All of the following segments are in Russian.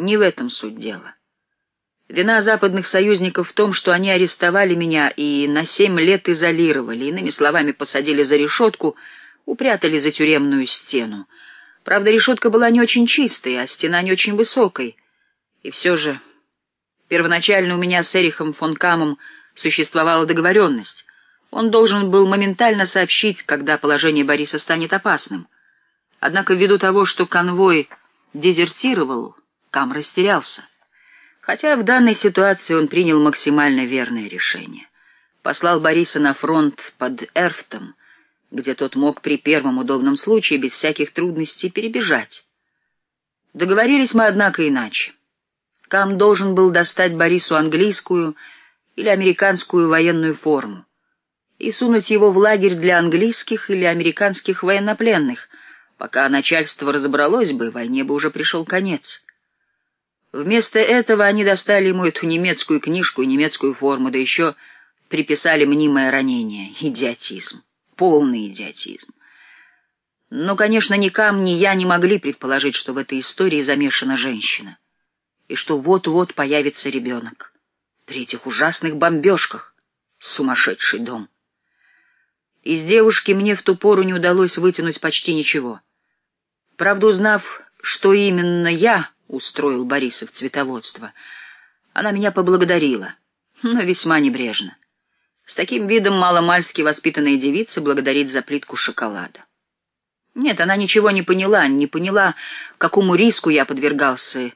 Не в этом суть дела. Вина западных союзников в том, что они арестовали меня и на семь лет изолировали, иными словами, посадили за решетку, упрятали за тюремную стену. Правда, решетка была не очень чистой, а стена не очень высокой. И все же, первоначально у меня с Эрихом фон Камом существовала договоренность. Он должен был моментально сообщить, когда положение Бориса станет опасным. Однако ввиду того, что конвой дезертировал, Кам растерялся. Хотя в данной ситуации он принял максимально верное решение. Послал Бориса на фронт под Эрфтом, где тот мог при первом удобном случае без всяких трудностей перебежать. Договорились мы, однако, иначе. Кам должен был достать Борису английскую или американскую военную форму и сунуть его в лагерь для английских или американских военнопленных, пока начальство разобралось бы, войне бы уже пришел конец. Вместо этого они достали ему эту немецкую книжку и немецкую форму, да еще приписали мнимое ранение. Идиотизм. Полный идиотизм. Но, конечно, ни Кам, ни я не могли предположить, что в этой истории замешана женщина, и что вот-вот появится ребенок. При этих ужасных бомбежках. Сумасшедший дом. Из девушки мне в ту пору не удалось вытянуть почти ничего. Правда, узнав, что именно я устроил Борисов цветоводство, она меня поблагодарила, но весьма небрежно. С таким видом маломальски воспитанная девица благодарит за плитку шоколада. Нет, она ничего не поняла, не поняла, какому риску я подвергался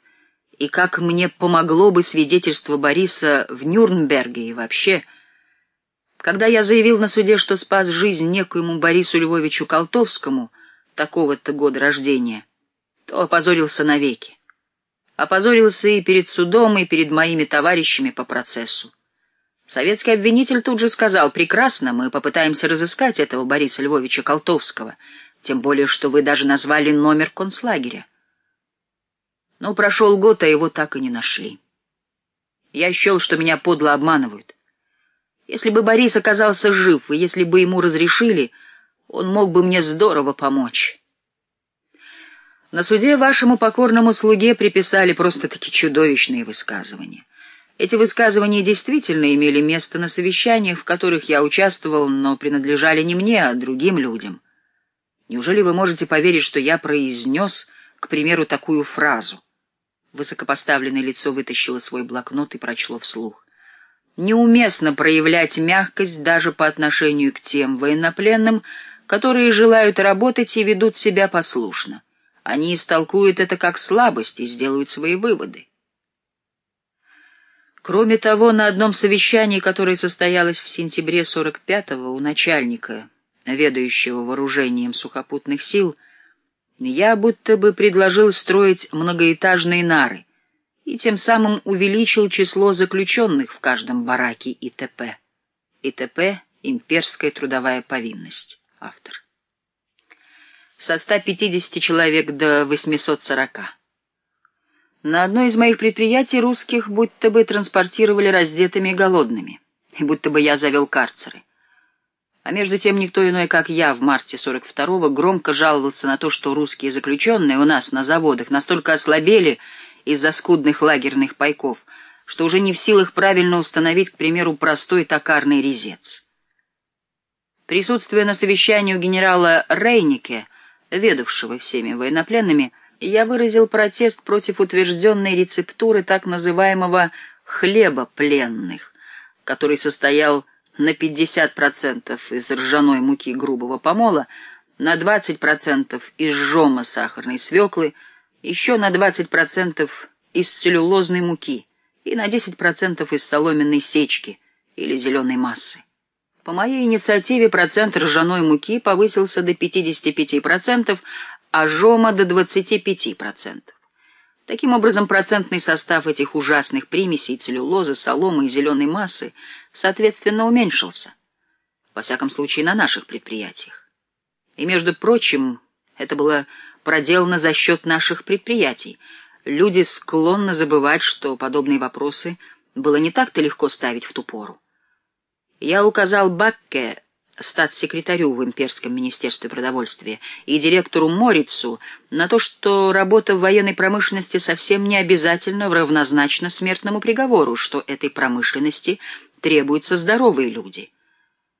и как мне помогло бы свидетельство Бориса в Нюрнберге и вообще. Когда я заявил на суде, что спас жизнь некоему Борису Львовичу Колтовскому, такого-то года рождения, то опозорился навеки. Опозорился и перед судом, и перед моими товарищами по процессу. Советский обвинитель тут же сказал, «Прекрасно, мы попытаемся разыскать этого Бориса Львовича Колтовского, тем более, что вы даже назвали номер концлагеря». Но прошел год, а его так и не нашли. Я счел, что меня подло обманывают. Если бы Борис оказался жив, и если бы ему разрешили, он мог бы мне здорово помочь. На суде вашему покорному слуге приписали просто-таки чудовищные высказывания. Эти высказывания действительно имели место на совещаниях, в которых я участвовал, но принадлежали не мне, а другим людям. Неужели вы можете поверить, что я произнес, к примеру, такую фразу? Высокопоставленное лицо вытащило свой блокнот и прочло вслух. Неуместно проявлять мягкость даже по отношению к тем военнопленным, которые желают работать и ведут себя послушно. Они истолкуют это как слабость и сделают свои выводы. Кроме того, на одном совещании, которое состоялось в сентябре 45-го у начальника, ведающего вооружением сухопутных сил, я будто бы предложил строить многоэтажные нары и тем самым увеличил число заключенных в каждом бараке ИТП. ИТП — имперская трудовая повинность. Автор. Со 150 человек до 840. На одно из моих предприятий русских будто бы транспортировали раздетыми и голодными, и будто бы я завел карцеры. А между тем никто иной, как я, в марте 42-го громко жаловался на то, что русские заключенные у нас на заводах настолько ослабели из-за скудных лагерных пайков, что уже не в силах правильно установить, к примеру, простой токарный резец. Присутствуя на совещании у генерала Рейнике, ведавшего всеми военнопленными, я выразил протест против утвержденной рецептуры так называемого «хлеба пленных», который состоял на 50% из ржаной муки грубого помола, на 20% из жома сахарной свеклы, еще на 20% из целлюлозной муки и на 10% из соломенной сечки или зеленой массы. По моей инициативе процент ржаной муки повысился до 55%, а жома до 25%. Таким образом, процентный состав этих ужасных примесей целлюлозы, соломы и зеленой массы соответственно уменьшился. Во всяком случае, на наших предприятиях. И, между прочим, это было проделано за счет наших предприятий. Люди склонны забывать, что подобные вопросы было не так-то легко ставить в ту пору. Я указал Бакке статс-секретарю в Имперском министерстве продовольствия, и директору Морицу на то, что работа в военной промышленности совсем не обязательно равнозначна смертному приговору, что этой промышленности требуются здоровые люди —